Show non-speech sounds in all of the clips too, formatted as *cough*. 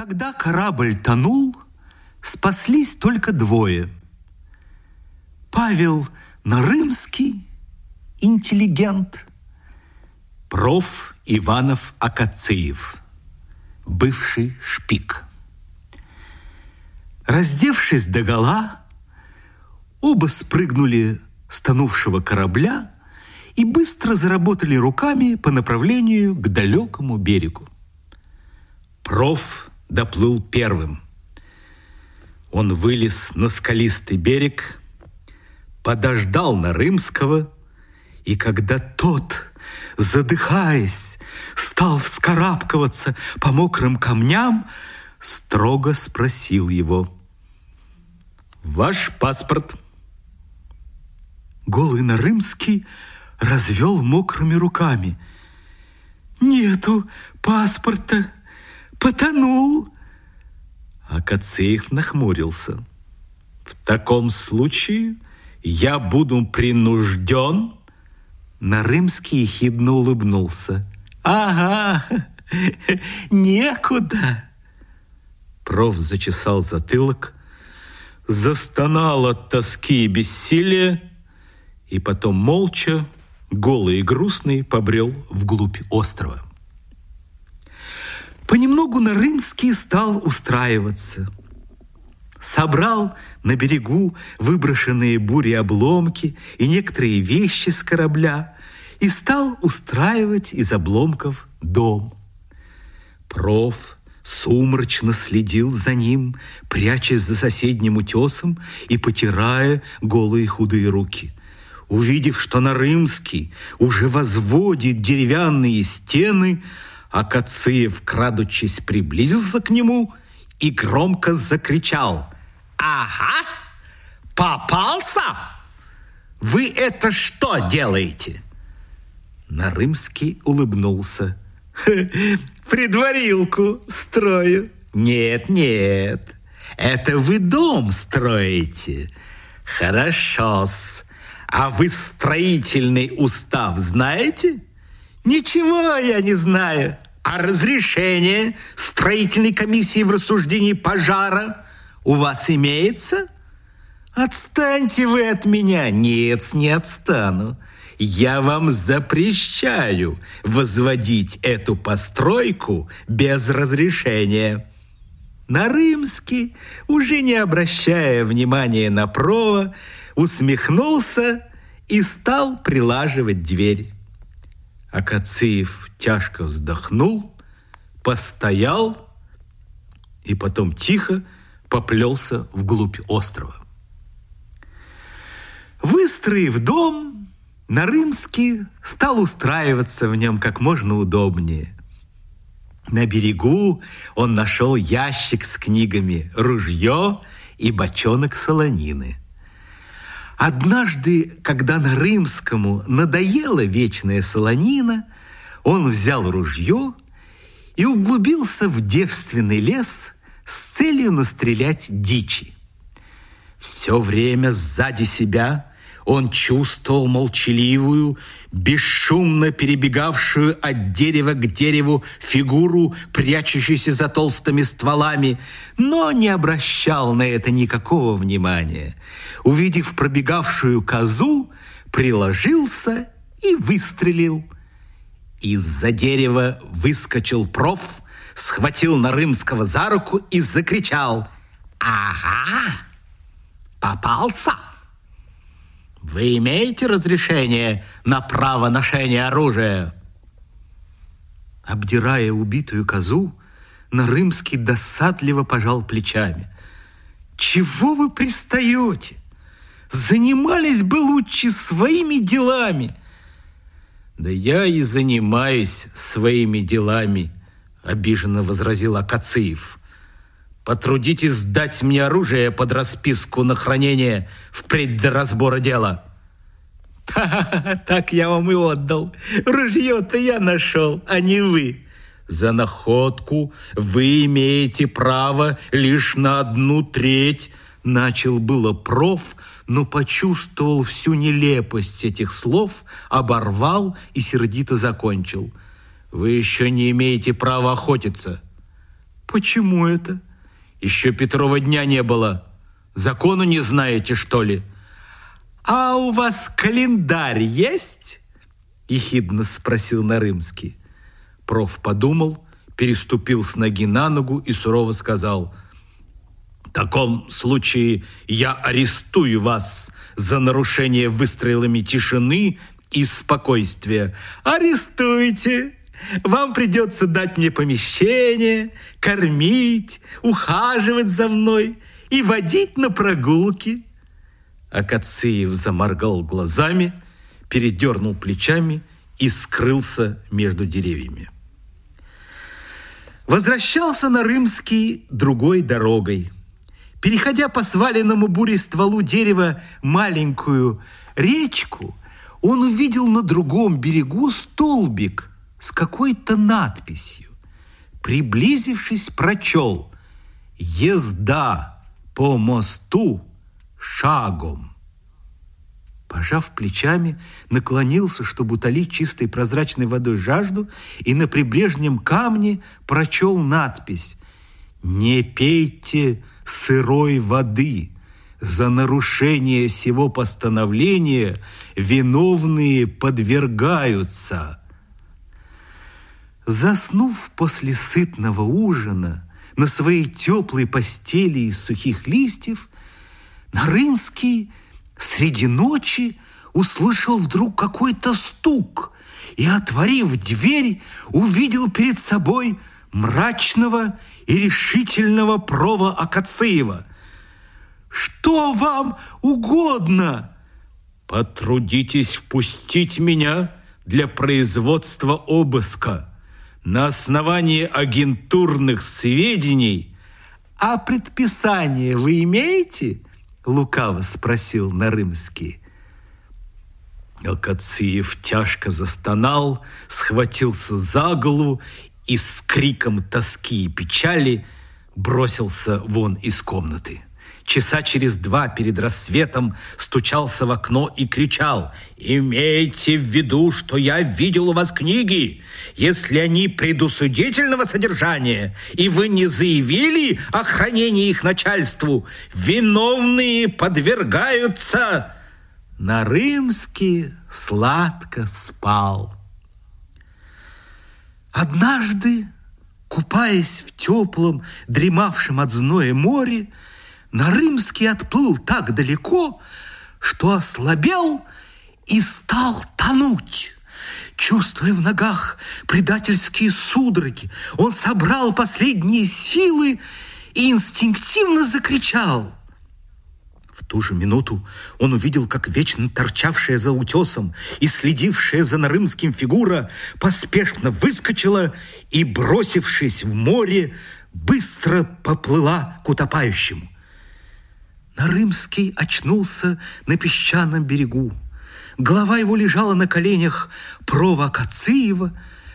Когда корабль тонул, спаслись только двое. Павел Нарымский, интеллигент, проф. Иванов Акациев, бывший шпик. Раздевшись догола, оба спрыгнули с тонувшего корабля и быстро заработали руками по направлению к далекому берегу. Проф доплыл первым. Он вылез на скалистый берег, подождал на Рымского, и когда тот, задыхаясь, стал вскарабкиваться по мокрым камням, строго спросил его. «Ваш паспорт?» Голый Нарымский развел мокрыми руками. «Нету паспорта!» Потонул. А Кацеев нахмурился. В таком случае я буду принужден. Нарымский ехидно улыбнулся. Ага, *laughs* некуда. Проф зачесал затылок, застонал от тоски и бессилия, и потом молча, голый и грустный, побрел вглубь острова. Понемногу Нарымский стал устраиваться. Собрал на берегу выброшенные бури обломки и некоторые вещи с корабля и стал устраивать из обломков дом. Проф сумрачно следил за ним, прячась за соседним утесом и потирая голые худые руки. Увидев, что Нарымский уже возводит деревянные стены, а Кациев, крадучись, приблизился к нему и громко закричал. «Ага! Попался? Вы это что делаете?» Нарымский улыбнулся. «Предварилку строю». «Нет, нет, это вы дом строите». «Хорошо-с. А вы строительный устав знаете?» Ничего я не знаю. А разрешение строительной комиссии в рассуждении пожара у вас имеется? Отстаньте вы от меня. Нет, не отстану. Я вам запрещаю возводить эту постройку без разрешения. Нарымский, уже не обращая внимания на Прова, усмехнулся и стал прилаживать дверь. Акациев тяжко вздохнул, постоял и потом тихо поплелся вглубь острова. Выстроив дом, Нарымский стал устраиваться в нем как можно удобнее. На берегу он нашел ящик с книгами, ружье и бочонок солонины. Однажды, когда на Рымскому надоела вечная солонина, он взял ружье и углубился в девственный лес с целью настрелять дичи. Все время сзади себя он чувствовал молчаливую, бесшумно перебегавшую от дерева к дереву фигуру, прячущуюся за толстыми стволами, но не обращал на это никакого внимания. Увидев пробегавшую козу, приложился и выстрелил. Из-за дерева выскочил проф, схватил Нарымского за руку и закричал «Ага, попался!» Вы имеете разрешение на право ношения оружия? Обдирая убитую козу, Нарымский досадливо пожал плечами. Чего вы пристаете? Занимались бы лучше своими делами. Да я и занимаюсь своими делами, обиженно возразил Акациев. Потрудитесь сдать мне оружие под расписку на хранение впредь до разбора дела. Так я вам и отдал. Ружье-то я нашел, а не вы. За находку вы имеете право лишь на одну треть. Начал было проф, но почувствовал всю нелепость этих слов, оборвал и сердито закончил. Вы еще не имеете права охотиться. Почему это? Еще Петрова дня не было. Закону не знаете, что ли? А у вас календарь есть? Ехидно спросил Нарымский. Проф подумал, переступил с ноги на ногу и сурово сказал, «В таком случае я арестую вас за нарушение выстрелами тишины и спокойствия. Арестуйте!» Вам придется дать мне помещение, кормить, ухаживать за мной и водить на прогулки. Акациев заморгал глазами, передернул плечами и скрылся между деревьями. Возвращался на Рымский другой дорогой. Переходя по сваленному бурей стволу дерева маленькую речку, он увидел на другом берегу столбик – с какой-то надписью. Приблизившись, прочел «Езда по мосту шагом». Пожав плечами, наклонился, чтобы утолить чистой прозрачной водой жажду, и на прибрежном камне прочел надпись «Не пейте сырой воды». За нарушение сего постановления виновные подвергаются Заснув после сытного ужина на своей теплой постели из сухих листьев, Нарымский среди ночи услышал вдруг какой-то стук и, отворив дверь, увидел перед собой мрачного и решительного прова Акациева. «Что вам угодно?» «Потрудитесь впустить меня для производства обыска», на основании агентурных сведений. А предписание вы имеете? Лукаво спросил Нарымский. Акациев тяжко застонал, схватился за голову и с криком тоски и печали бросился вон из комнаты. Часа через два перед рассветом стучался в окно и кричал «Имейте в виду, что я видел у вас книги. Если они предусудительного содержания, и вы не заявили о хранении их начальству, виновные подвергаются...» Нарымский сладко спал. Однажды, купаясь в теплом, дремавшем от зноя море, Нарымский отплыл так далеко, что ослабел и стал тонуть. Чувствуя в ногах предательские судороги, он собрал последние силы и инстинктивно закричал. В ту же минуту он увидел, как вечно торчавшая за утесом и следившая за Нарымским фигура поспешно выскочила и, бросившись в море, быстро поплыла к утопающему. Нарымский очнулся на песчаном берегу. Голова его лежала на коленях Прова Кациева,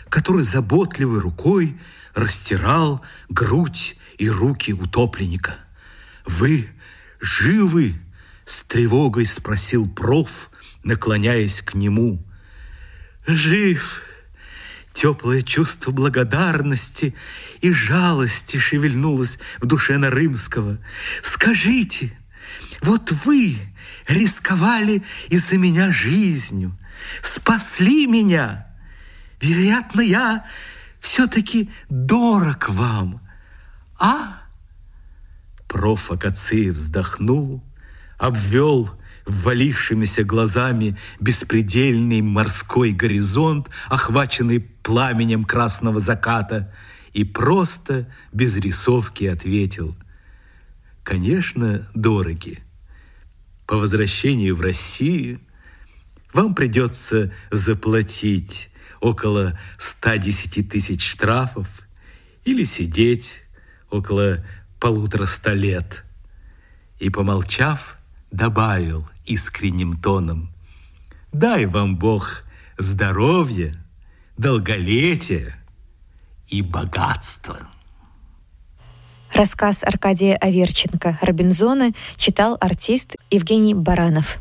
который заботливой рукой растирал грудь и руки утопленника. «Вы живы?» – с тревогой спросил проф, наклоняясь к нему. «Жив!» Теплое чувство благодарности и жалости шевельнулось в душе Нарымского. «Скажите, вот вы рисковали из-за меня жизнью, спасли меня. Вероятно, я все-таки дорог вам. А? Проф. Вздохнул, обвел ввалившимися глазами беспредельный морской горизонт, охваченный пламенем красного заката, и просто без рисовки ответил. Конечно, дороги. По возвращении в Россию вам придется заплатить около 110 тысяч штрафов или сидеть около полутора ста лет. И, помолчав, добавил искренним тоном, «Дай вам Бог здоровья, долголетия и богатства». Рассказ Аркадия Аверченко «Робинзоны» читал артист Евгений Баранов.